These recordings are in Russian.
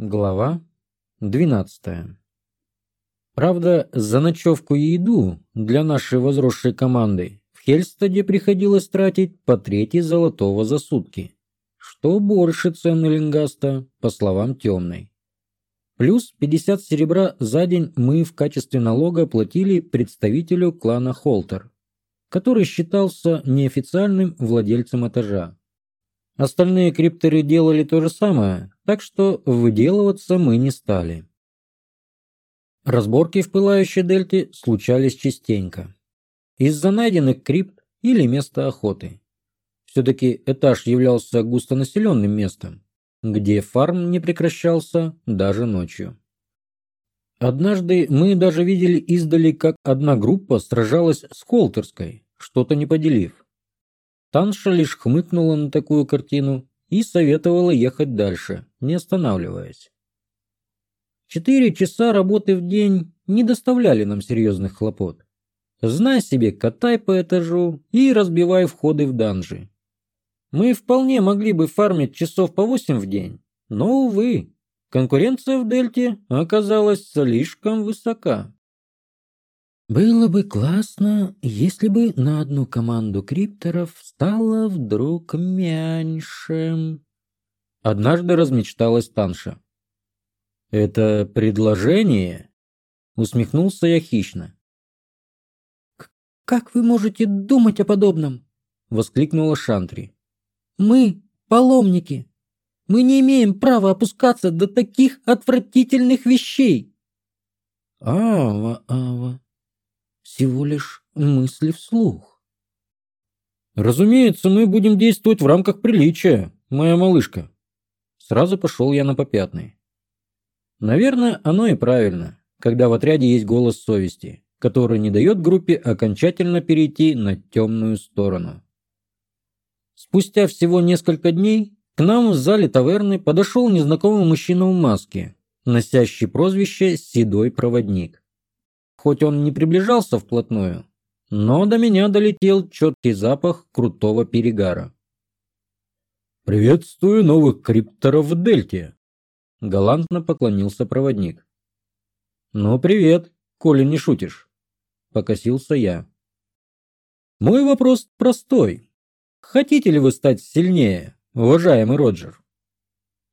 Глава 12. Правда, за ночевку и еду для нашей возросшей команды в Хельстаде приходилось тратить по трети золотого за сутки, что больше цены лингаста, по словам темной. Плюс 50 серебра за день мы в качестве налога платили представителю клана Холтер, который считался неофициальным владельцем этажа. Остальные крипторы делали то же самое, так что выделываться мы не стали. Разборки в пылающей дельте случались частенько. Из-за найденных крипт или места охоты. Все-таки этаж являлся густонаселенным местом, где фарм не прекращался даже ночью. Однажды мы даже видели издали, как одна группа сражалась с Холтерской, что-то не поделив. Танша лишь хмыкнула на такую картину и советовала ехать дальше, не останавливаясь. Четыре часа работы в день не доставляли нам серьезных хлопот. Знай себе, катай по этажу и разбивай входы в данжи. Мы вполне могли бы фармить часов по восемь в день, но, увы, конкуренция в Дельте оказалась слишком высока. Было бы классно, если бы на одну команду крипторов стало вдруг меньше. Однажды размечталась Танша. Это предложение? Усмехнулся я хищно. Как вы можете думать о подобном? Воскликнула Шантри. Мы паломники. Мы не имеем права опускаться до таких отвратительных вещей. Ава, ава всего лишь мысли вслух. «Разумеется, мы будем действовать в рамках приличия, моя малышка». Сразу пошел я на попятный. Наверное, оно и правильно, когда в отряде есть голос совести, который не дает группе окончательно перейти на темную сторону. Спустя всего несколько дней к нам в зале таверны подошел незнакомый мужчина в маске, носящий прозвище «Седой проводник» хоть он не приближался вплотную, но до меня долетел четкий запах крутого перегара. «Приветствую новых крипторов в Дельте!» – галантно поклонился проводник. «Ну, привет, коли не шутишь!» – покосился я. «Мой вопрос простой. Хотите ли вы стать сильнее, уважаемый Роджер?»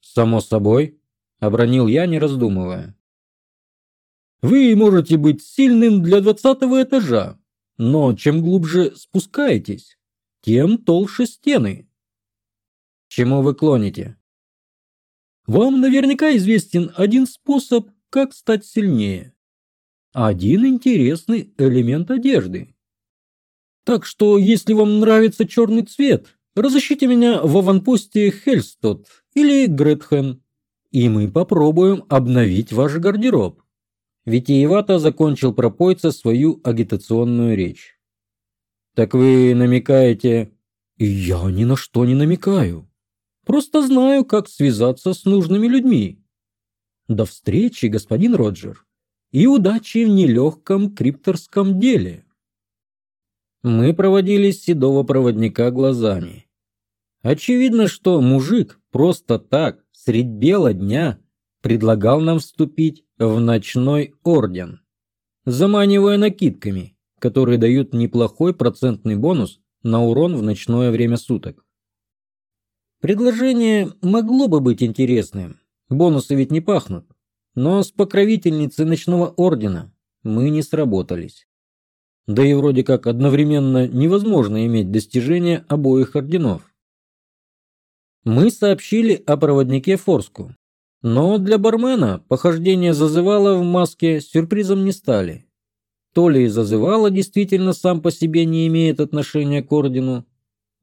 «Само собой», – обронил я, не раздумывая. Вы можете быть сильным для двадцатого этажа, но чем глубже спускаетесь, тем толще стены. Чему вы клоните? Вам наверняка известен один способ, как стать сильнее. Один интересный элемент одежды. Так что, если вам нравится черный цвет, разыщите меня в аванпосте Хельстот или Гретхен, и мы попробуем обновить ваш гардероб. Витиевато закончил пропойца свою агитационную речь. «Так вы намекаете...» «Я ни на что не намекаю. Просто знаю, как связаться с нужными людьми. До встречи, господин Роджер, и удачи в нелегком крипторском деле». Мы проводили седого проводника глазами. Очевидно, что мужик просто так, средь бела дня, предлагал нам вступить в ночной орден. Заманивая накидками, которые дают неплохой процентный бонус на урон в ночное время суток. Предложение могло бы быть интересным, бонусы ведь не пахнут, но с покровительницей ночного ордена мы не сработались. Да и вроде как одновременно невозможно иметь достижения обоих орденов. Мы сообщили о проводнике Форску, но для бармена похождение зазывала в маске сюрпризом не стали. То ли зазывала действительно сам по себе не имеет отношения к ордену,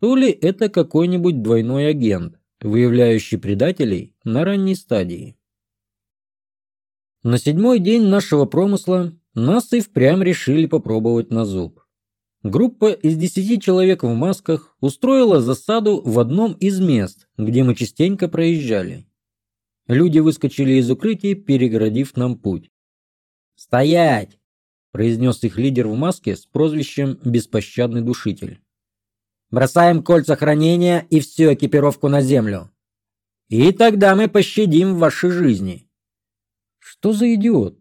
то ли это какой-нибудь двойной агент, выявляющий предателей на ранней стадии. На седьмой день нашего промысла нас и впрямь решили попробовать на зуб. Группа из десяти человек в масках устроила засаду в одном из мест, где мы частенько проезжали. Люди выскочили из укрытий, перегородив нам путь. «Стоять!» – произнес их лидер в маске с прозвищем «Беспощадный душитель». «Бросаем кольца хранения и всю экипировку на землю. И тогда мы пощадим ваши жизни». «Что за идиот?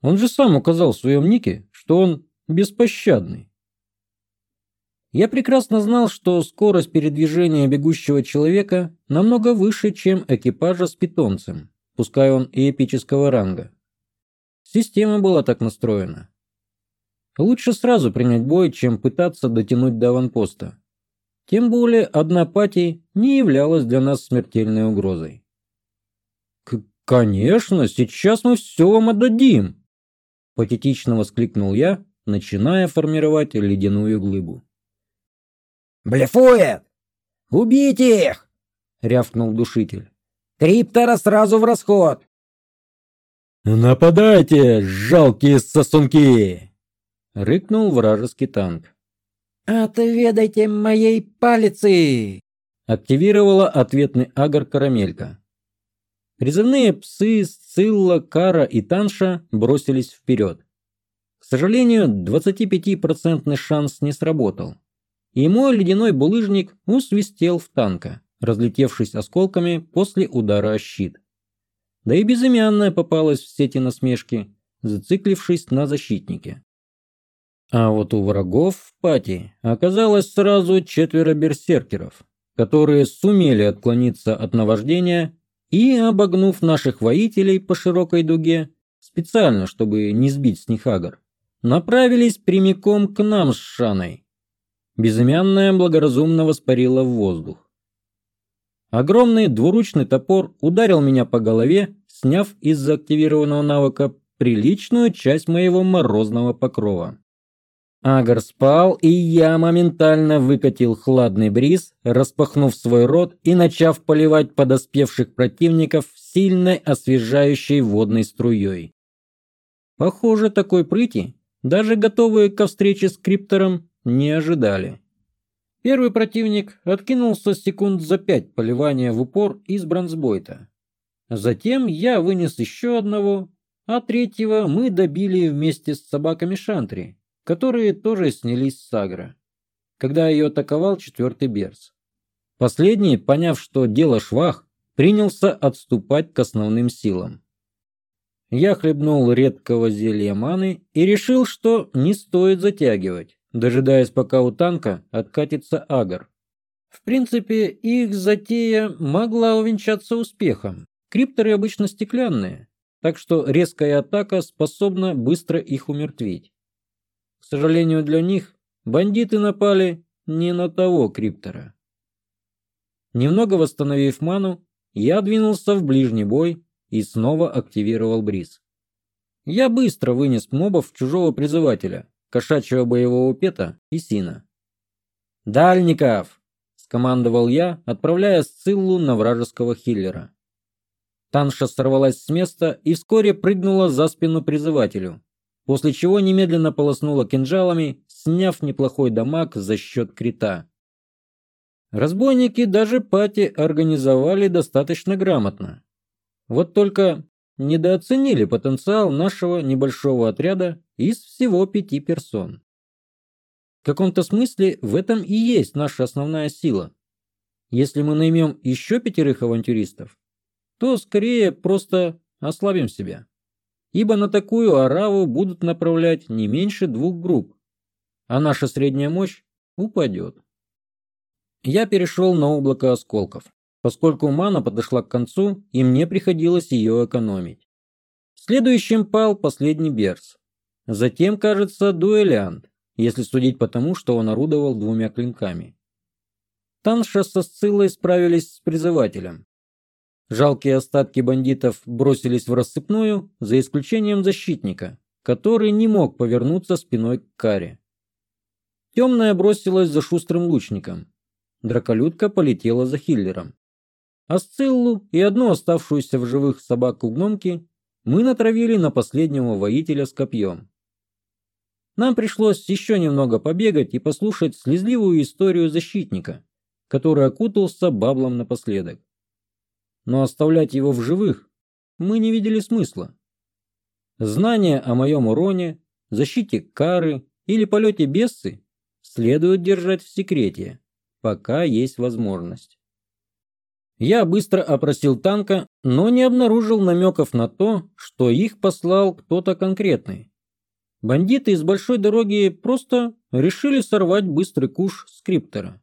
Он же сам указал в своем нике, что он беспощадный». Я прекрасно знал, что скорость передвижения бегущего человека намного выше, чем экипажа с питомцем, пускай он и эпического ранга. Система была так настроена. Лучше сразу принять бой, чем пытаться дотянуть до аванпоста. Тем более одна пати не являлась для нас смертельной угрозой. К «Конечно, сейчас мы все вам отдадим!» Патетично воскликнул я, начиная формировать ледяную глыбу. Блефует! Убить их!» — рявкнул душитель. «Криптора сразу в расход!» «Нападайте, жалкие сосунки!» — рыкнул вражеский танк. «Отведайте моей палицы!» — активировала ответный агр Карамелька. Призывные псы Сцилла, Кара и Танша бросились вперед. К сожалению, 25% шанс не сработал и мой ледяной булыжник усвистел в танка, разлетевшись осколками после удара о щит. Да и безымянная попалась в сети насмешки, зациклившись на защитнике. А вот у врагов в пати оказалось сразу четверо берсеркеров, которые сумели отклониться от наваждения и, обогнув наших воителей по широкой дуге, специально, чтобы не сбить с них агар, направились прямиком к нам с Шаной, безымянная благоразумно воспарила в воздух. Огромный двуручный топор ударил меня по голове, сняв из заактивированного навыка приличную часть моего морозного покрова. Агар спал, и я моментально выкатил хладный бриз, распахнув свой рот и начав поливать подоспевших противников сильной освежающей водной струей. Похоже, такой прыти, даже готовые ко встрече с криптором, не ожидали. Первый противник откинулся секунд за пять поливания в упор из бронзбойта. Затем я вынес еще одного, а третьего мы добили вместе с собаками Шантри, которые тоже снялись с Агра, когда ее атаковал четвертый Берс. Последний, поняв, что дело швах, принялся отступать к основным силам. Я хлебнул редкого зелья маны и решил, что не стоит затягивать. Дожидаясь, пока у танка откатится агар, В принципе, их затея могла увенчаться успехом. Крипторы обычно стеклянные, так что резкая атака способна быстро их умертвить. К сожалению для них, бандиты напали не на того криптора. Немного восстановив ману, я двинулся в ближний бой и снова активировал бриз. Я быстро вынес мобов чужого призывателя, кошачьего боевого пета и Сина. «Дальников!» – скомандовал я, отправляя Сциллу на вражеского хиллера. Танша сорвалась с места и вскоре прыгнула за спину призывателю, после чего немедленно полоснула кинжалами, сняв неплохой дамаг за счет крита. Разбойники даже пати организовали достаточно грамотно. Вот только недооценили потенциал нашего небольшого отряда из всего пяти персон. В каком-то смысле в этом и есть наша основная сила. Если мы наймем еще пятерых авантюристов, то скорее просто ослабим себя. Ибо на такую ораву будут направлять не меньше двух групп, а наша средняя мощь упадет. Я перешел на облако осколков. Поскольку мана подошла к концу, и мне приходилось ее экономить. Следующим пал последний берс. Затем, кажется, дуэлянт, если судить по тому, что он орудовал двумя клинками. Танша со Сциллой справились с призывателем. Жалкие остатки бандитов бросились в рассыпную, за исключением защитника, который не мог повернуться спиной к каре. Темная бросилась за шустрым лучником. драколюдка полетела за хиллером. Асциллу и одну оставшуюся в живых собаку гномки мы натравили на последнего воителя с копьем. Нам пришлось еще немного побегать и послушать слезливую историю защитника, который окутался баблом напоследок. Но оставлять его в живых мы не видели смысла. Знания о моем уроне, защите кары или полете бесы следует держать в секрете, пока есть возможность. Я быстро опросил танка, но не обнаружил намеков на то, что их послал кто-то конкретный. Бандиты из большой дороги просто решили сорвать быстрый куш скриптора.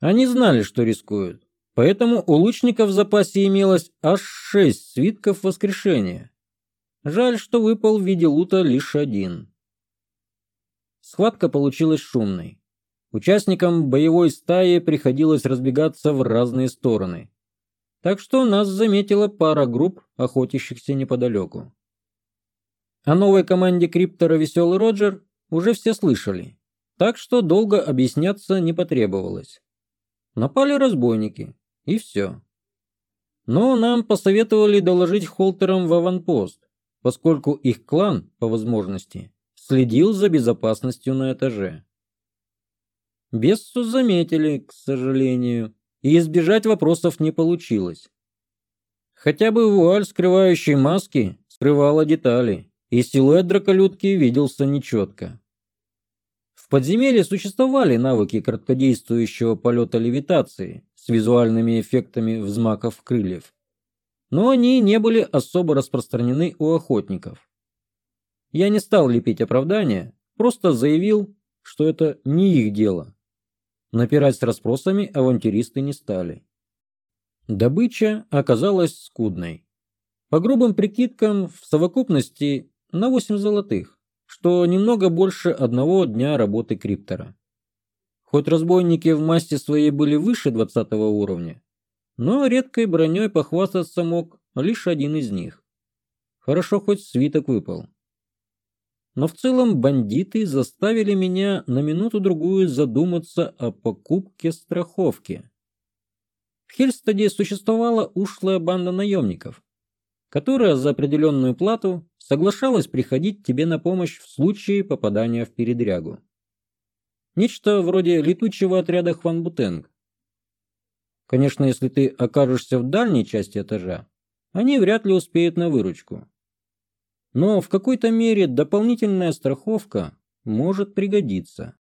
Они знали, что рискуют, поэтому у лучников в запасе имелось аж шесть свитков воскрешения. Жаль, что выпал в виде лута лишь один. Схватка получилась шумной. Участникам боевой стаи приходилось разбегаться в разные стороны. Так что нас заметила пара групп, охотящихся неподалеку. О новой команде Криптора «Веселый Роджер» уже все слышали, так что долго объясняться не потребовалось. Напали разбойники, и все. Но нам посоветовали доложить холтерам в аванпост, поскольку их клан, по возможности, следил за безопасностью на этаже без заметили, к сожалению, и избежать вопросов не получилось. Хотя бы вуаль, скрывающий маски, скрывала детали, и силуэт драколюдки виделся нечетко. В подземелье существовали навыки краткодействующего полета левитации с визуальными эффектами взмаков крыльев, но они не были особо распространены у охотников. Я не стал лепить оправдания, просто заявил, что это не их дело. Напирать с расспросами авантюристы не стали. Добыча оказалась скудной. По грубым прикидкам, в совокупности на 8 золотых, что немного больше одного дня работы криптора. Хоть разбойники в масти своей были выше 20 уровня, но редкой броней похвастаться мог лишь один из них. Хорошо хоть свиток выпал. Но в целом бандиты заставили меня на минуту-другую задуматься о покупке страховки. В Хельстаде существовала ушлая банда наемников, которая за определенную плату соглашалась приходить тебе на помощь в случае попадания в передрягу. Нечто вроде летучего отряда Хванбутенг. Конечно, если ты окажешься в дальней части этажа, они вряд ли успеют на выручку. Но в какой-то мере дополнительная страховка может пригодиться.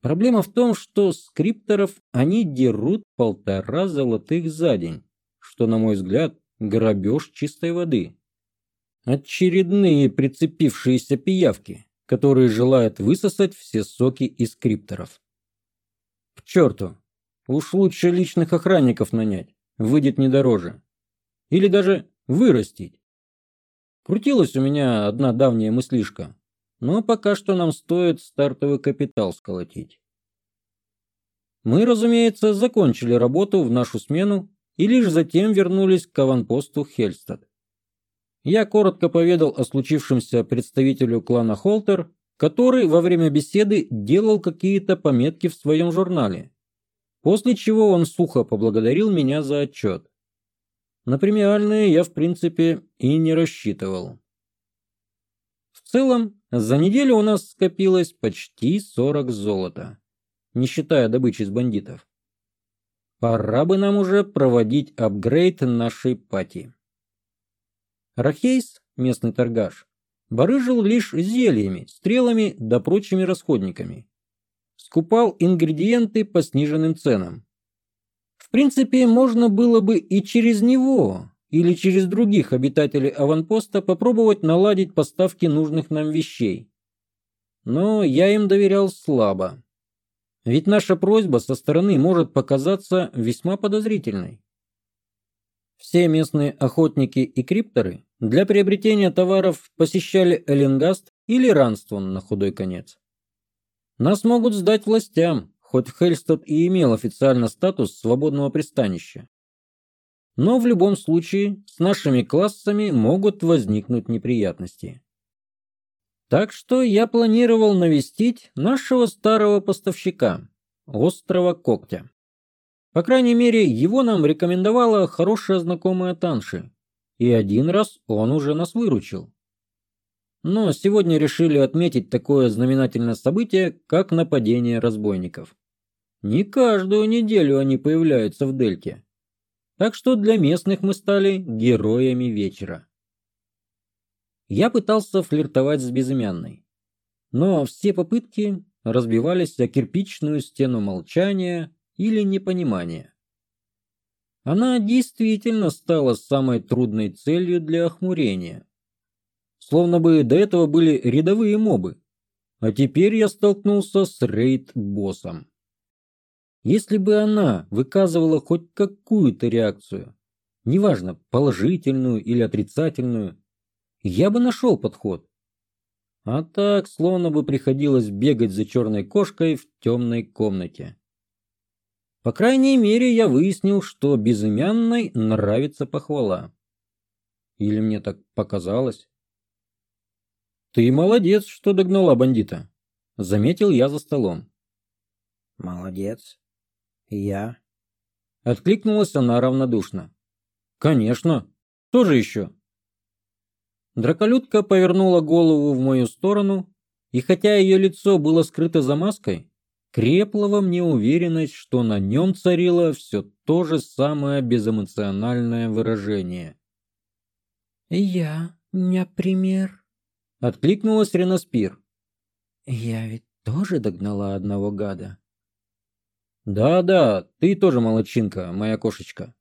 Проблема в том, что скрипторов они дерут полтора золотых за день, что, на мой взгляд, грабеж чистой воды. Очередные прицепившиеся пиявки, которые желают высосать все соки из скрипторов. К черту, уж лучше личных охранников нанять, выйдет не дороже. Или даже вырастить. Крутилась у меня одна давняя мыслишка. Но пока что нам стоит стартовый капитал сколотить. Мы, разумеется, закончили работу в нашу смену и лишь затем вернулись к аванпосту Хельстад. Я коротко поведал о случившемся представителю клана Холтер, который во время беседы делал какие-то пометки в своем журнале, после чего он сухо поблагодарил меня за отчет. На премиальные я, в принципе, и не рассчитывал. В целом, за неделю у нас скопилось почти 40 золота, не считая добычи с бандитов. Пора бы нам уже проводить апгрейд нашей пати. Рахейс, местный торгаш, барыжил лишь зельями, стрелами да прочими расходниками. Скупал ингредиенты по сниженным ценам, принципе, можно было бы и через него, или через других обитателей аванпоста попробовать наладить поставки нужных нам вещей. Но я им доверял слабо. Ведь наша просьба со стороны может показаться весьма подозрительной. Все местные охотники и крипторы для приобретения товаров посещали Эленгаст или Ранствон на худой конец. Нас могут сдать властям, хоть Хельстед и имел официально статус свободного пристанища. Но в любом случае с нашими классами могут возникнуть неприятности. Так что я планировал навестить нашего старого поставщика, острова Когтя. По крайней мере, его нам рекомендовала хорошая знакомая Танши, и один раз он уже нас выручил. Но сегодня решили отметить такое знаменательное событие, как нападение разбойников. Не каждую неделю они появляются в Дельке. Так что для местных мы стали героями вечера. Я пытался флиртовать с безымянной. Но все попытки разбивались о кирпичную стену молчания или непонимания. Она действительно стала самой трудной целью для охмурения. Словно бы до этого были рядовые мобы, а теперь я столкнулся с рейд-боссом. Если бы она выказывала хоть какую-то реакцию, неважно, положительную или отрицательную, я бы нашел подход. А так, словно бы приходилось бегать за черной кошкой в темной комнате. По крайней мере, я выяснил, что безымянной нравится похвала. Или мне так показалось? Ты молодец, что догнала бандита, заметил я за столом. Молодец, я. Откликнулась она равнодушно. Конечно. Тоже еще. Драколютка повернула голову в мою сторону, и хотя ее лицо было скрыто за маской, крепла мне уверенность, что на нем царило все то же самое безэмоциональное выражение. «Я, например», — откликнулась Ренаспир. «Я ведь тоже догнала одного гада да да ты тоже молодчинка моя кошечка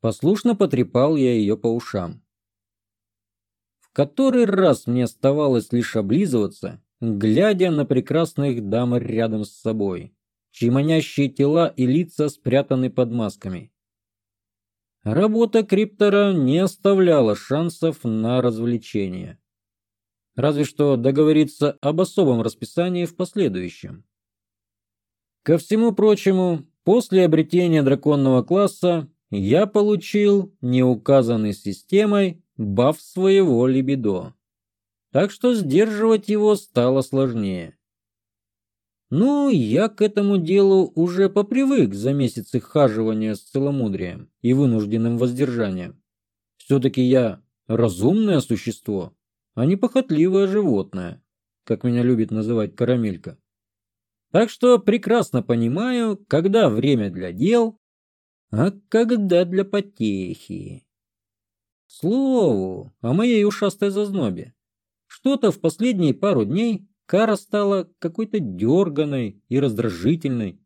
послушно потрепал я ее по ушам в который раз мне оставалось лишь облизываться глядя на прекрасных дам рядом с собой чьи манящие тела и лица спрятаны под масками Работа криптора не оставляла шансов на развлечение. Разве что договориться об особом расписании в последующем. Ко всему прочему, после обретения драконного класса я получил, неуказанный системой, баф своего либидо. Так что сдерживать его стало сложнее. Ну, я к этому делу уже попривык за месяцы хаживания с целомудрием и вынужденным воздержанием. Все-таки я разумное существо, а не похотливое животное, как меня любит называть карамелька. Так что прекрасно понимаю, когда время для дел, а когда для потехи. Слову, о моей ушастой зазнобе. Что-то в последние пару дней кара стала какой-то дерганой и раздражительной.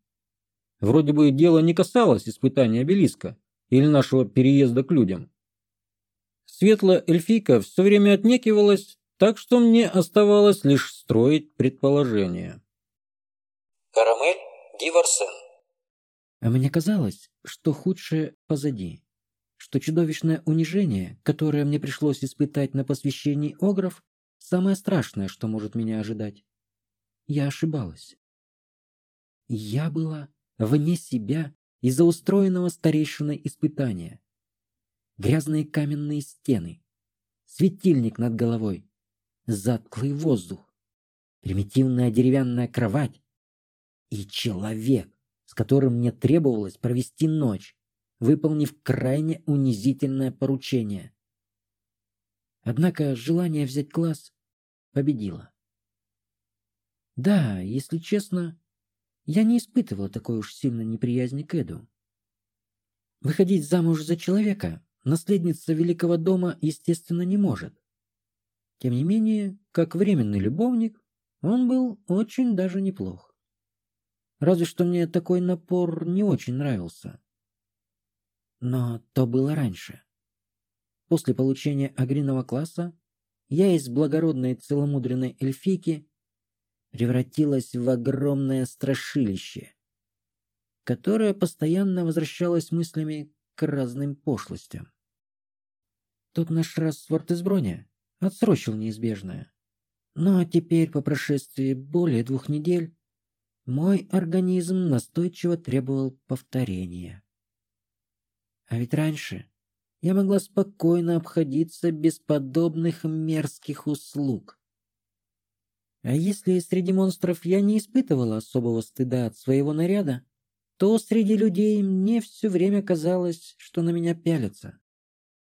Вроде бы дело не касалось испытания обелиска или нашего переезда к людям. Светлая эльфийка все время отнекивалась, так что мне оставалось лишь строить предположения. Карамель Гиверсен. А мне казалось, что худшее позади, что чудовищное унижение, которое мне пришлось испытать на посвящении Огров, самое страшное, что может меня ожидать. Я ошибалась. Я была вне себя из-за устроенного старейшиной испытания. Грязные каменные стены, светильник над головой, затклый воздух, примитивная деревянная кровать, и человек, с которым мне требовалось провести ночь, выполнив крайне унизительное поручение. Однако желание взять класс победило. Да, если честно, я не испытывала такой уж сильной неприязни к Эду. Выходить замуж за человека наследница великого дома, естественно, не может. Тем не менее, как временный любовник, он был очень даже неплох разве что мне такой напор не очень нравился. Но то было раньше. После получения агриного класса я из благородной целомудренной эльфийки превратилась в огромное страшилище, которое постоянно возвращалось мыслями к разным пошлостям. Тут наш раз в брони отсрочил неизбежное. Но теперь, по прошествии более двух недель, мой организм настойчиво требовал повторения. А ведь раньше я могла спокойно обходиться без подобных мерзких услуг. А если среди монстров я не испытывала особого стыда от своего наряда, то среди людей мне все время казалось, что на меня пялятся.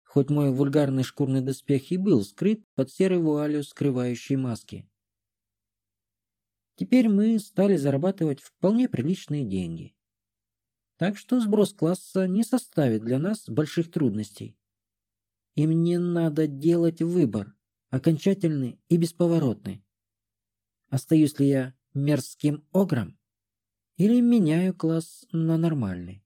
Хоть мой вульгарный шкурный доспех и был скрыт под серой вуалью скрывающей маски. Теперь мы стали зарабатывать вполне приличные деньги. Так что сброс класса не составит для нас больших трудностей. И мне надо делать выбор, окончательный и бесповоротный. Остаюсь ли я мерзким огром или меняю класс на нормальный?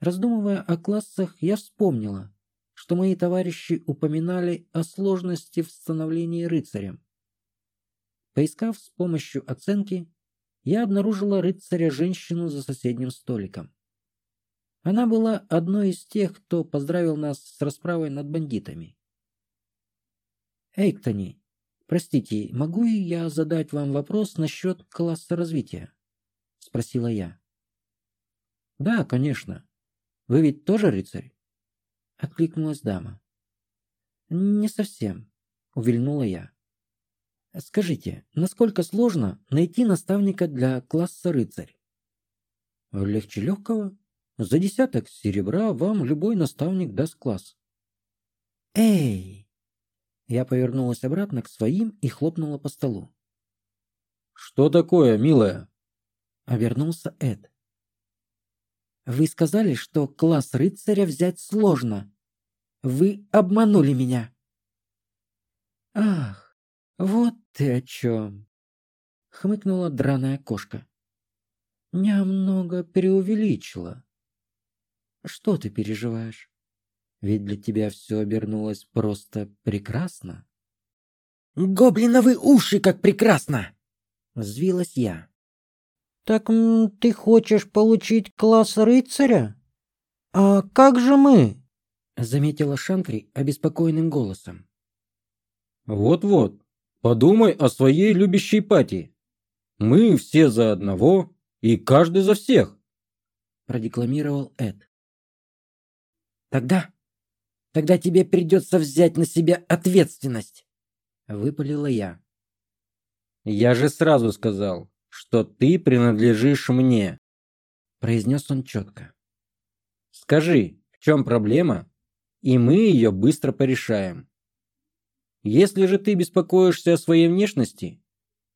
Раздумывая о классах, я вспомнила, что мои товарищи упоминали о сложности в становлении рыцарем. Поискав с помощью оценки, я обнаружила рыцаря-женщину за соседним столиком. Она была одной из тех, кто поздравил нас с расправой над бандитами. Эйктони, простите, могу я задать вам вопрос насчет класса развития? Спросила я. Да, конечно. Вы ведь тоже рыцарь? Откликнулась дама. Не совсем, увильнула я. Скажите, насколько сложно найти наставника для класса рыцарь? Легче легкого. За десяток серебра вам любой наставник даст класс. Эй! Я повернулась обратно к своим и хлопнула по столу. Что такое, милая? Обернулся Эд. Вы сказали, что класс рыцаря взять сложно. Вы обманули меня. Ах, «Вот ты о чем!» — хмыкнула драная кошка. «Я много преувеличила. Что ты переживаешь? Ведь для тебя все обернулось просто прекрасно». «Гоблиновы уши, как прекрасно!» — взвилась я. «Так ты хочешь получить класс рыцаря? А как же мы?» — заметила Шанкри обеспокоенным голосом. «Вот-вот, Подумай о своей любящей Пати. Мы все за одного и каждый за всех. Продекламировал Эд. Тогда, тогда тебе придется взять на себя ответственность. Выпалила я. Я же сразу сказал, что ты принадлежишь мне. Произнес он четко. Скажи, в чем проблема, и мы ее быстро порешаем. Если же ты беспокоишься о своей внешности,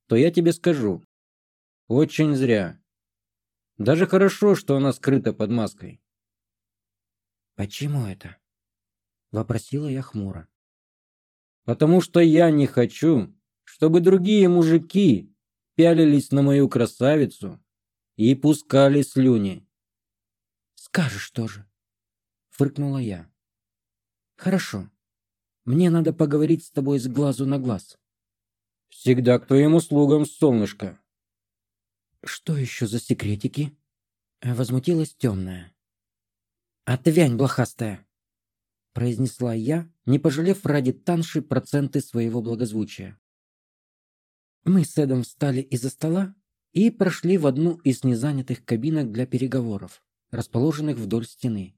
то я тебе скажу. Очень зря. Даже хорошо, что она скрыта под маской. «Почему это?» – вопросила я хмуро. «Потому что я не хочу, чтобы другие мужики пялились на мою красавицу и пускали слюни». «Скажешь тоже», – фыркнула я. «Хорошо, мне надо поговорить с тобой с глазу на глаз. Всегда к твоим услугам, солнышко. Что еще за секретики? Э, возмутилась темная. Отвянь, блохастая! Произнесла я, не пожалев ради танши проценты своего благозвучия. Мы с Эдом встали из-за стола и прошли в одну из незанятых кабинок для переговоров, расположенных вдоль стены.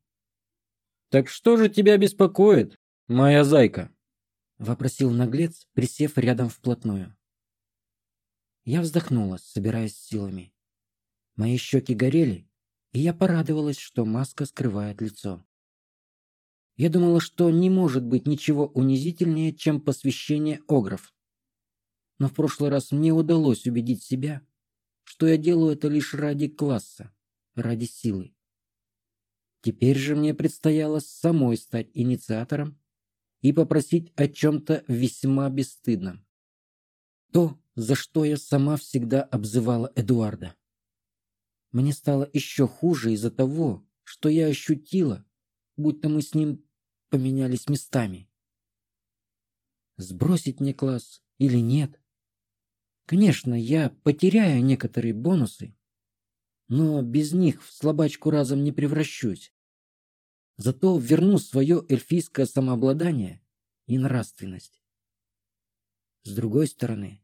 «Так что же тебя беспокоит?» «Моя зайка!» — вопросил наглец, присев рядом вплотную. Я вздохнула, собираясь силами. Мои щеки горели, и я порадовалась, что маска скрывает лицо. Я думала, что не может быть ничего унизительнее, чем посвящение Огров. Но в прошлый раз мне удалось убедить себя, что я делаю это лишь ради класса, ради силы. Теперь же мне предстояло самой стать инициатором и попросить о чем-то весьма бесстыдном. То, за что я сама всегда обзывала Эдуарда. Мне стало еще хуже из-за того, что я ощутила, будто мы с ним поменялись местами. Сбросить мне класс или нет? Конечно, я потеряю некоторые бонусы, но без них в слабачку разом не превращусь. Зато верну свое эльфийское самообладание и нравственность. С другой стороны,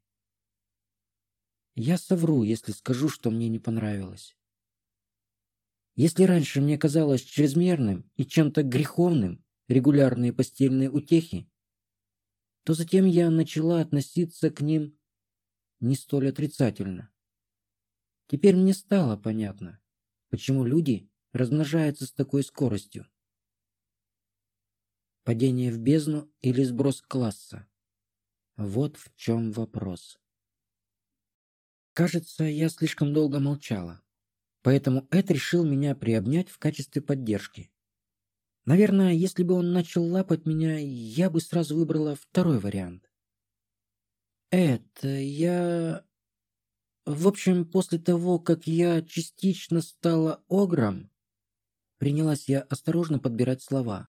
я совру, если скажу, что мне не понравилось. Если раньше мне казалось чрезмерным и чем-то греховным регулярные постельные утехи, то затем я начала относиться к ним не столь отрицательно. Теперь мне стало понятно, почему люди размножаются с такой скоростью. Падение в бездну или сброс класса? Вот в чем вопрос. Кажется, я слишком долго молчала, поэтому Эд решил меня приобнять в качестве поддержки. Наверное, если бы он начал лапать меня, я бы сразу выбрала второй вариант. Эд, я... В общем, после того, как я частично стала огром, принялась я осторожно подбирать слова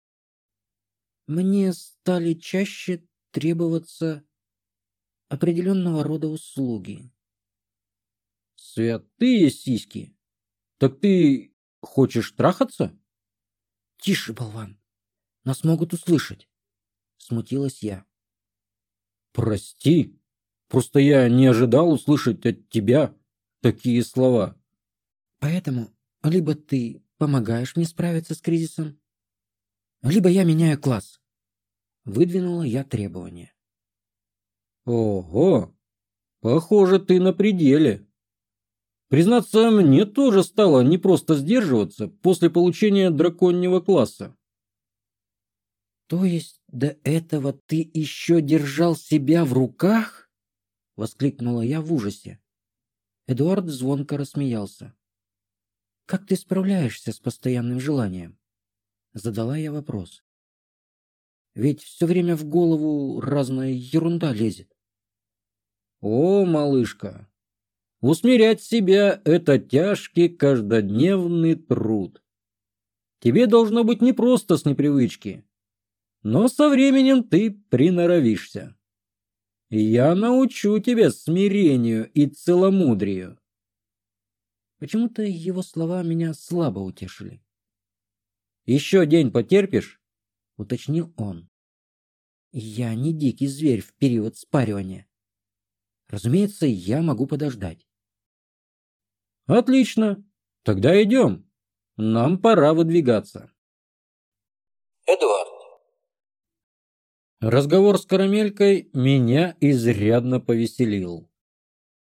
мне стали чаще требоваться определенного рода услуги. Святые сиськи! Так ты хочешь трахаться? Тише, болван! Нас могут услышать! Смутилась я. Прости, просто я не ожидал услышать от тебя такие слова. Поэтому либо ты помогаешь мне справиться с кризисом, либо я меняю класс. Выдвинула я требование. Ого, похоже, ты на пределе. Признаться, мне тоже стало не просто сдерживаться после получения драконьего класса. То есть до этого ты еще держал себя в руках? Воскликнула я в ужасе. Эдуард звонко рассмеялся. Как ты справляешься с постоянным желанием? задала я вопрос. Ведь все время в голову разная ерунда лезет. О, малышка, усмирять себя — это тяжкий каждодневный труд. Тебе должно быть не просто с непривычки, но со временем ты приноровишься. Я научу тебя смирению и целомудрию. Почему-то его слова меня слабо утешили еще день потерпишь? Уточнил он. Я не дикий зверь в период спаривания. Разумеется я могу подождать. Отлично. Тогда идем. Нам пора выдвигаться. Эдуард. Разговор с карамелькой меня изрядно повеселил.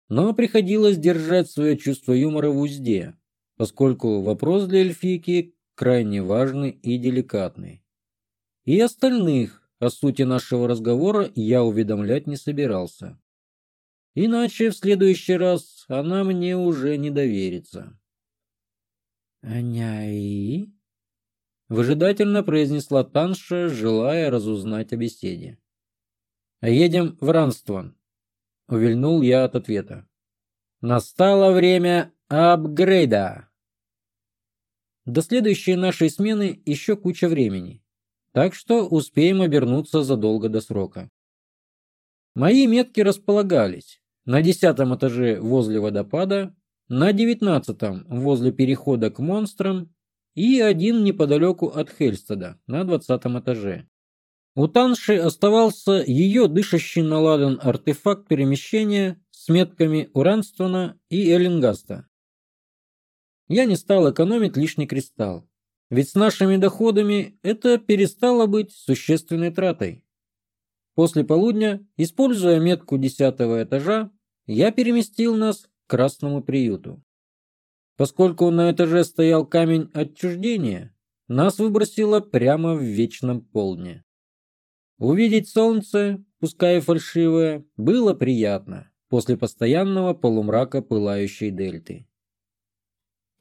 Но приходилось держать свое чувство юмора в узде поскольку вопрос для эльфийки крайне важный и деликатный. И остальных о сути нашего разговора я уведомлять не собирался. Иначе в следующий раз она мне уже не доверится. «Аняи?» — выжидательно произнесла Танша, желая разузнать о беседе. «Едем в Ранствон», — увильнул я от ответа. «Настало время апгрейда!» До следующей нашей смены еще куча времени, так что успеем обернуться задолго до срока. Мои метки располагались на десятом этаже возле водопада, на девятнадцатом возле перехода к монстрам и один неподалеку от Хельстеда на двадцатом этаже. У Танши оставался ее дышащий наладан артефакт перемещения с метками Уранствона и Эллингаста я не стал экономить лишний кристалл. Ведь с нашими доходами это перестало быть существенной тратой. После полудня, используя метку десятого этажа, я переместил нас к красному приюту. Поскольку на этаже стоял камень отчуждения, нас выбросило прямо в вечном полдне. Увидеть солнце, пускай и фальшивое, было приятно после постоянного полумрака пылающей дельты.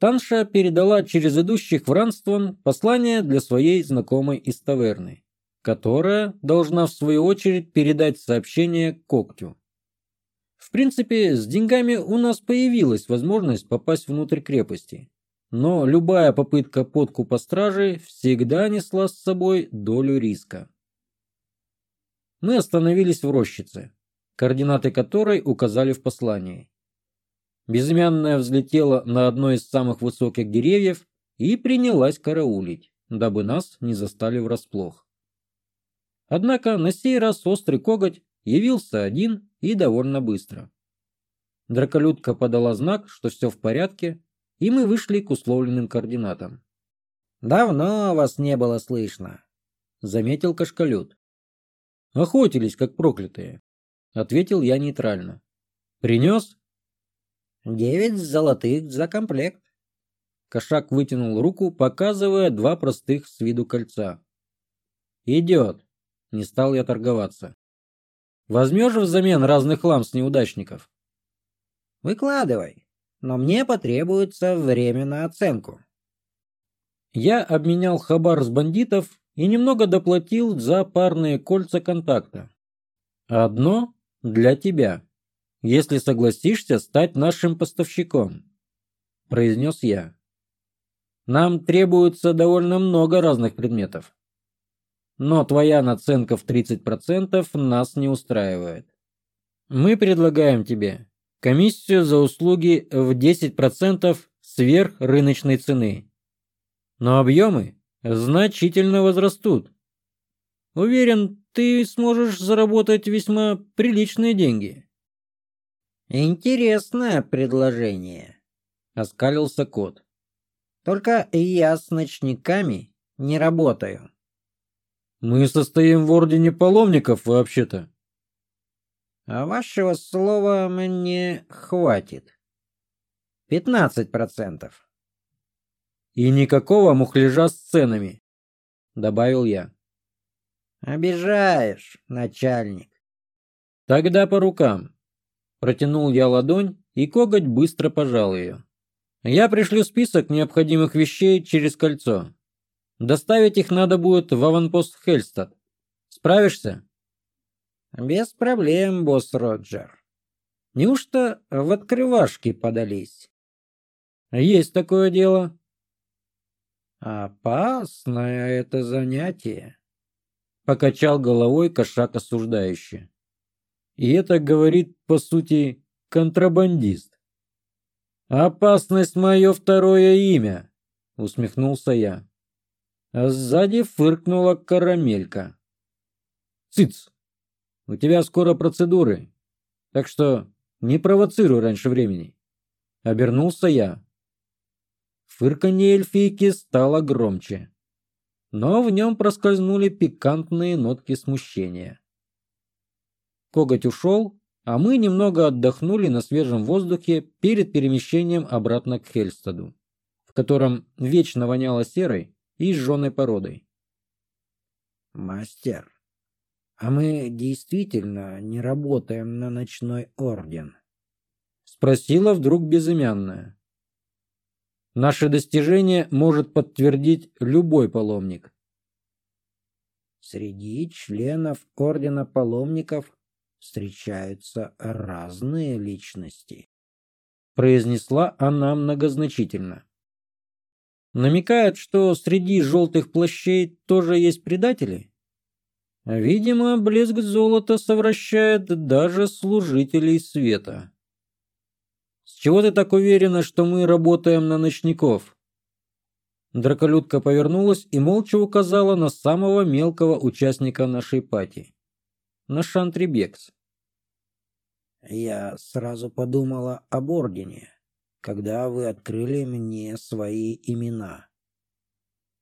Танша передала через идущих в ранство послание для своей знакомой из таверны, которая должна в свою очередь передать сообщение Когтю. В принципе, с деньгами у нас появилась возможность попасть внутрь крепости, но любая попытка подкупа стражи всегда несла с собой долю риска. Мы остановились в рощице, координаты которой указали в послании безымянная взлетела на одно из самых высоких деревьев и принялась караулить, дабы нас не застали врасплох. Однако на сей раз острый коготь явился один и довольно быстро. Драколюдка подала знак, что все в порядке, и мы вышли к условленным координатам. «Давно вас не было слышно», — заметил Кашкалют. «Охотились, как проклятые», — ответил я нейтрально. «Принес?» девять золотых за комплект. Кошак вытянул руку показывая два простых с виду кольца. Идет не стал я торговаться. Возьмешь взамен разных хлам с неудачников? Выкладывай но мне потребуется время на оценку я обменял хабар с бандитов и немного доплатил за парные кольца контакта. Одно для тебя если согласишься стать нашим поставщиком», — произнес я. «Нам требуется довольно много разных предметов. Но твоя наценка в 30% нас не устраивает. Мы предлагаем тебе комиссию за услуги в 10% сверх рыночной цены. Но объемы значительно возрастут. Уверен, ты сможешь заработать весьма приличные деньги. Интересное предложение, оскалился кот. Только я с ночниками не работаю. Мы состоим в ордене паломников вообще-то. А вашего слова мне хватит. Пятнадцать процентов. И никакого мухляжа с ценами, добавил я. Обижаешь, начальник. Тогда по рукам. Протянул я ладонь, и коготь быстро пожал ее. «Я пришлю список необходимых вещей через кольцо. Доставить их надо будет в аванпост Хельстад. Справишься?» «Без проблем, босс Роджер. Неужто в открывашки подались?» «Есть такое дело». «Опасное это занятие», — покачал головой кошак осуждающий. И это говорит, по сути, контрабандист. А «Опасность — мое второе имя», — усмехнулся я. А сзади фыркнула карамелька. «Цыц! У тебя скоро процедуры, так что не провоцируй раньше времени». Обернулся я. Фырканье эльфийки стало громче, но в нем проскользнули пикантные нотки смущения. Коготь ушел, а мы немного отдохнули на свежем воздухе перед перемещением обратно к Хельстаду, в котором вечно воняло серой и сжженной породой. «Мастер, а мы действительно не работаем на ночной орден?» — спросила вдруг безымянная. «Наше достижение может подтвердить любой паломник». Среди членов Ордена Паломников встречаются разные личности. Произнесла она многозначительно. Намекает, что среди желтых плащей тоже есть предатели? Видимо, блеск золота совращает даже служителей света. С чего ты так уверена, что мы работаем на ночников? Драколюдка повернулась и молча указала на самого мелкого участника нашей пати на Трибекс. Я сразу подумала об Ордене, когда вы открыли мне свои имена.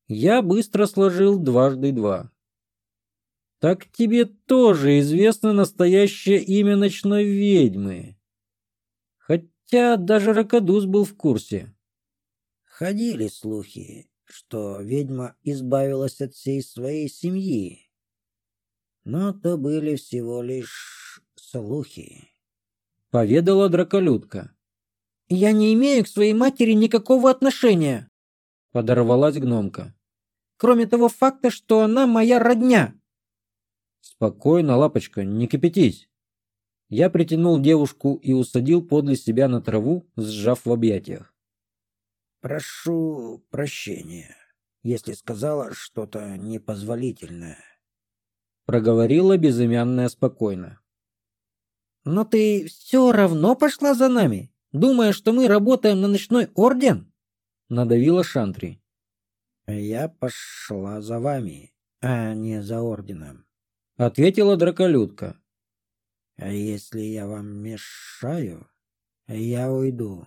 Я быстро сложил дважды два. Так тебе тоже известно настоящее имя ночной ведьмы. Хотя даже Ракадус был в курсе. Ходили слухи, что ведьма избавилась от всей своей семьи, но то были всего лишь слухи. Поведала драколюдка. «Я не имею к своей матери никакого отношения», — подорвалась гномка. «Кроме того факта, что она моя родня». «Спокойно, лапочка, не кипятись». Я притянул девушку и усадил подле себя на траву, сжав в объятиях. «Прошу прощения, если сказала что-то непозволительное» проговорила безымянная спокойно. Но ты все равно пошла за нами, думая, что мы работаем на ночной орден? Надавила Шантри. Я пошла за вами, а не за орденом. Ответила драколютка. А если я вам мешаю, я уйду.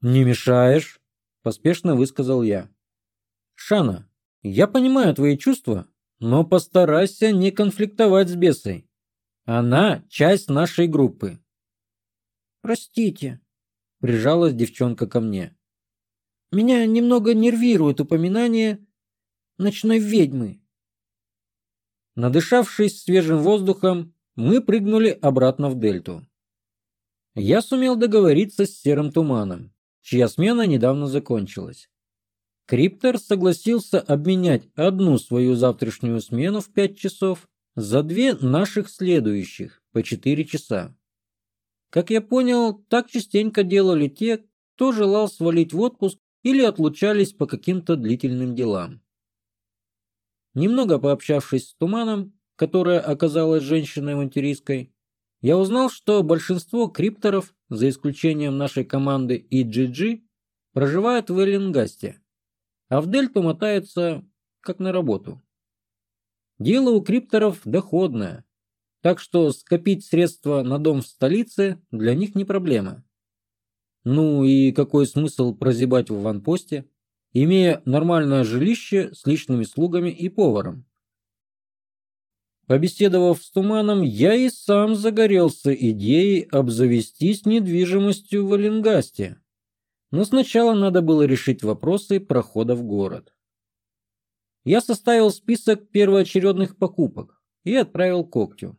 Не мешаешь? Поспешно высказал я. Шана, я понимаю твои чувства но постарайся не конфликтовать с бесой. Она часть нашей группы. Простите, прижалась девчонка ко мне. Меня немного нервирует упоминание ночной ведьмы. Надышавшись свежим воздухом, мы прыгнули обратно в дельту. Я сумел договориться с серым туманом, чья смена недавно закончилась. Криптер согласился обменять одну свою завтрашнюю смену в пять часов за две наших следующих по четыре часа. Как я понял, так частенько делали те, кто желал свалить в отпуск или отлучались по каким-то длительным делам. Немного пообщавшись с Туманом, которая оказалась женщиной-авантюристкой, я узнал, что большинство крипторов, за исключением нашей команды EGG, проживают в Эллингасте. А в Дельту мотается, как на работу. Дело у крипторов доходное, так что скопить средства на дом в столице для них не проблема. Ну и какой смысл прозябать в ванпосте, имея нормальное жилище с личными слугами и поваром? Побеседовав с Туманом, я и сам загорелся идеей обзавестись недвижимостью в Оленгасте. Но сначала надо было решить вопросы прохода в город. Я составил список первоочередных покупок и отправил Когтю.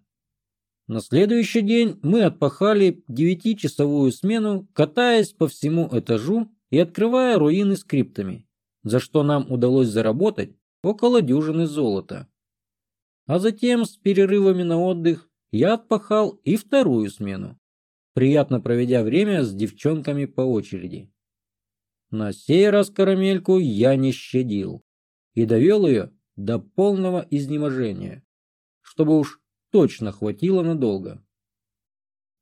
На следующий день мы отпахали девятичасовую смену, катаясь по всему этажу и открывая руины скриптами, за что нам удалось заработать около дюжины золота. А затем с перерывами на отдых я отпахал и вторую смену, приятно проведя время с девчонками по очереди на сей раз карамельку я не щадил и довел ее до полного изнеможения, чтобы уж точно хватило надолго.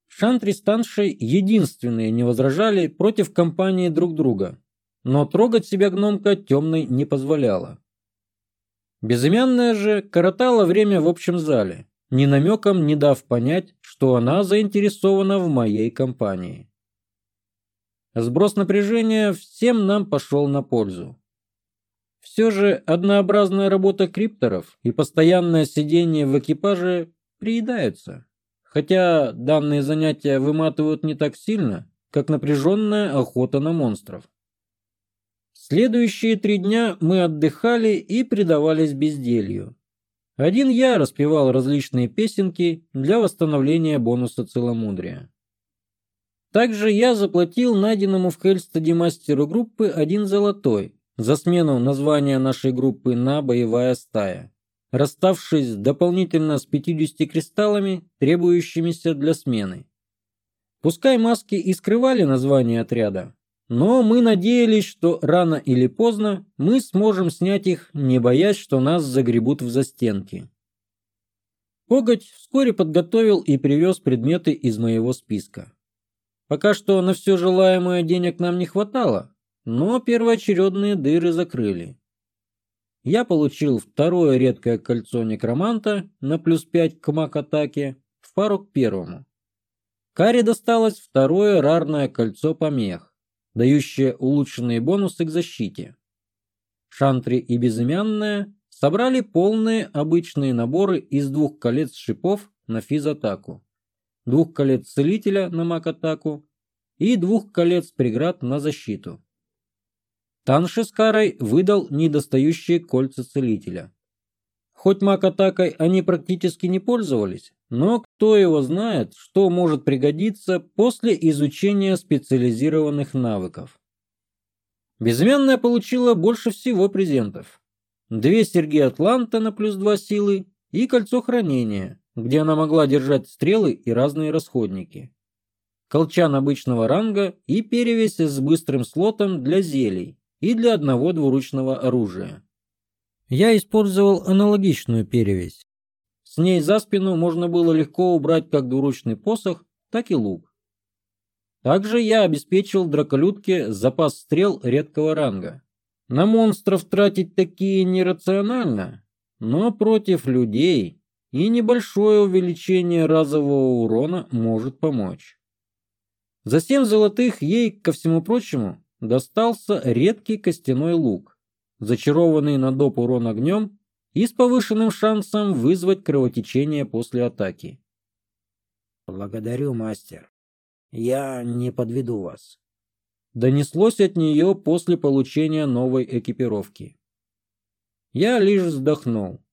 Шантри с Таншей единственные не возражали против компании друг друга, но трогать себя гномка темной не позволяла. Безымянная же коротала время в общем зале, ни намеком не дав понять, что она заинтересована в моей компании. Сброс напряжения всем нам пошел на пользу. Все же однообразная работа крипторов и постоянное сидение в экипаже приедаются. Хотя данные занятия выматывают не так сильно, как напряженная охота на монстров. Следующие три дня мы отдыхали и предавались безделью. Один я распевал различные песенки для восстановления бонуса целомудрия. Также я заплатил найденному в Хельстаде мастеру группы один золотой за смену названия нашей группы на «Боевая стая», расставшись дополнительно с 50 кристаллами, требующимися для смены. Пускай маски и скрывали название отряда, но мы надеялись, что рано или поздно мы сможем снять их, не боясь, что нас загребут в застенки. Коготь вскоре подготовил и привез предметы из моего списка. Пока что на все желаемое денег нам не хватало, но первоочередные дыры закрыли. Я получил второе редкое кольцо некроманта на плюс 5 к маг-атаке в пару к первому. Каре досталось второе рарное кольцо помех, дающее улучшенные бонусы к защите. Шантри и Безымянная собрали полные обычные наборы из двух колец шипов на физатаку двух колец целителя на магатаку и двух колец преград на защиту. Танши с Карой выдал недостающие кольца целителя. Хоть магатакой они практически не пользовались, но кто его знает, что может пригодиться после изучения специализированных навыков. Безымянная получила больше всего презентов. Две серьги Атланта на плюс два силы и кольцо хранения, где она могла держать стрелы и разные расходники. Колчан обычного ранга и перевес с быстрым слотом для зелий и для одного двуручного оружия. Я использовал аналогичную перевесь. С ней за спину можно было легко убрать как двуручный посох, так и лук. Также я обеспечил драколюдке запас стрел редкого ранга. На монстров тратить такие нерационально, но против людей и небольшое увеличение разового урона может помочь. За семь золотых ей, ко всему прочему, достался редкий костяной лук, зачарованный на доп урон огнем и с повышенным шансом вызвать кровотечение после атаки. «Благодарю, мастер. Я не подведу вас», — донеслось от нее после получения новой экипировки. Я лишь вздохнул,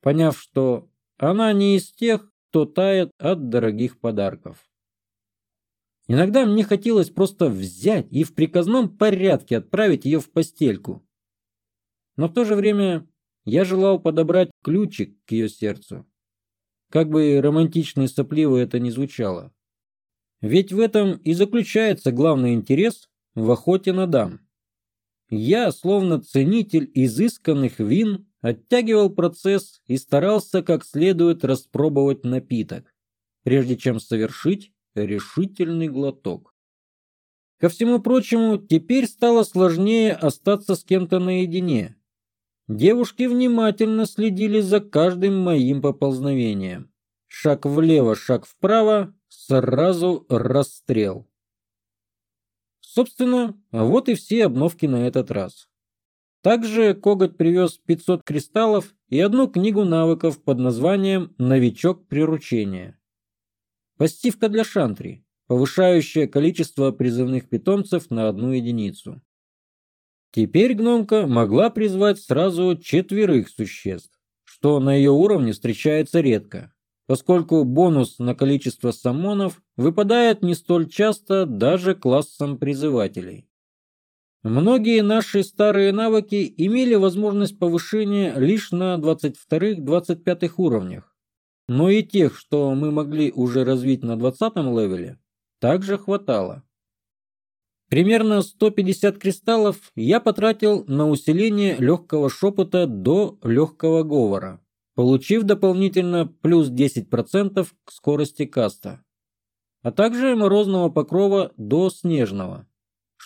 поняв, что она не из тех, кто тает от дорогих подарков. Иногда мне хотелось просто взять и в приказном порядке отправить ее в постельку. Но в то же время я желал подобрать ключик к ее сердцу. Как бы романтично и сопливо это ни звучало. Ведь в этом и заключается главный интерес в охоте на дам. Я, словно ценитель изысканных вин, оттягивал процесс и старался как следует распробовать напиток, прежде чем совершить решительный глоток. Ко всему прочему, теперь стало сложнее остаться с кем-то наедине. Девушки внимательно следили за каждым моим поползновением. Шаг влево, шаг вправо, сразу расстрел. Собственно, вот и все обновки на этот раз. Также Коготь привез 500 кристаллов и одну книгу навыков под названием «Новичок приручения». Постивка для шантри, повышающая количество призывных питомцев на одну единицу. Теперь гномка могла призвать сразу четверых существ, что на ее уровне встречается редко, поскольку бонус на количество самонов выпадает не столь часто даже классом призывателей. Многие наши старые навыки имели возможность повышения лишь на 22-25 уровнях, но и тех, что мы могли уже развить на 20 левеле, также хватало. Примерно 150 кристаллов я потратил на усиление легкого шепота до легкого говора, получив дополнительно плюс 10% к скорости каста, а также морозного покрова до снежного –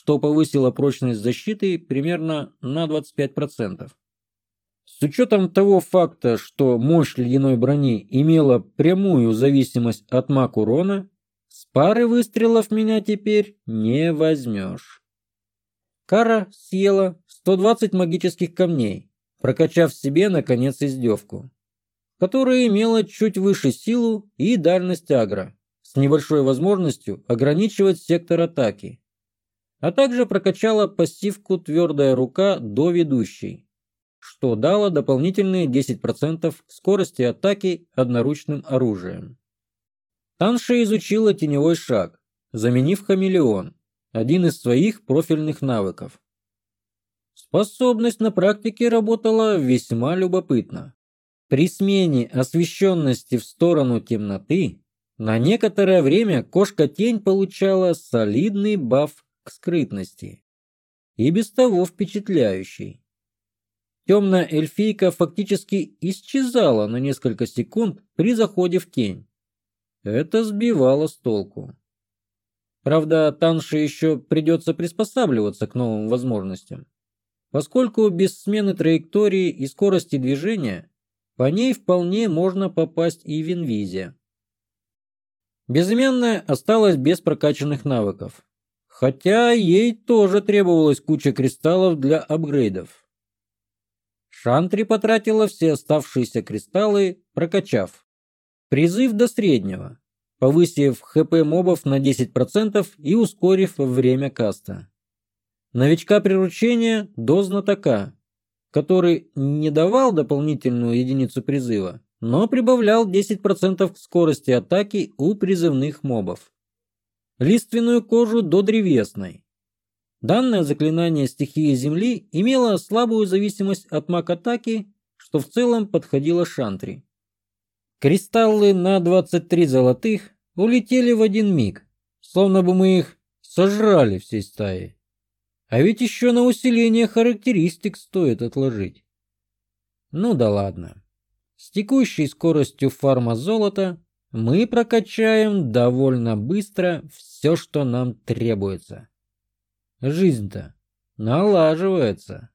что повысило прочность защиты примерно на 25%. С учетом того факта, что мощь ледяной брони имела прямую зависимость от маг урона, с пары выстрелов меня теперь не возьмешь. Кара съела 120 магических камней, прокачав себе, наконец, издевку, которая имела чуть выше силу и дальность агро, с небольшой возможностью ограничивать сектор атаки – а также прокачала пассивку «Твердая рука» до ведущей, что дало дополнительные 10% скорости атаки одноручным оружием. Танша изучила теневой шаг, заменив хамелеон, один из своих профильных навыков. Способность на практике работала весьма любопытно. При смене освещенности в сторону темноты на некоторое время кошка-тень получала солидный баф к скрытности. И без того впечатляющий. Темная эльфийка фактически исчезала на несколько секунд при заходе в тень. Это сбивало с толку. Правда, Танше еще придется приспосабливаться к новым возможностям, поскольку без смены траектории и скорости движения по ней вполне можно попасть и в инвизия. Безымянная осталась без прокачанных навыков хотя ей тоже требовалась куча кристаллов для апгрейдов. Шантри потратила все оставшиеся кристаллы, прокачав. Призыв до среднего, повысив хп мобов на 10% и ускорив время каста. Новичка приручения до знатока, который не давал дополнительную единицу призыва, но прибавлял 10% к скорости атаки у призывных мобов лиственную кожу до древесной. Данное заклинание стихии Земли имело слабую зависимость от магатаки, что в целом подходило Шантри. Кристаллы на 23 золотых улетели в один миг, словно бы мы их сожрали всей стаи. А ведь еще на усиление характеристик стоит отложить. Ну да ладно. С текущей скоростью фарма золота мы прокачаем довольно быстро все, что нам требуется. Жизнь-то налаживается.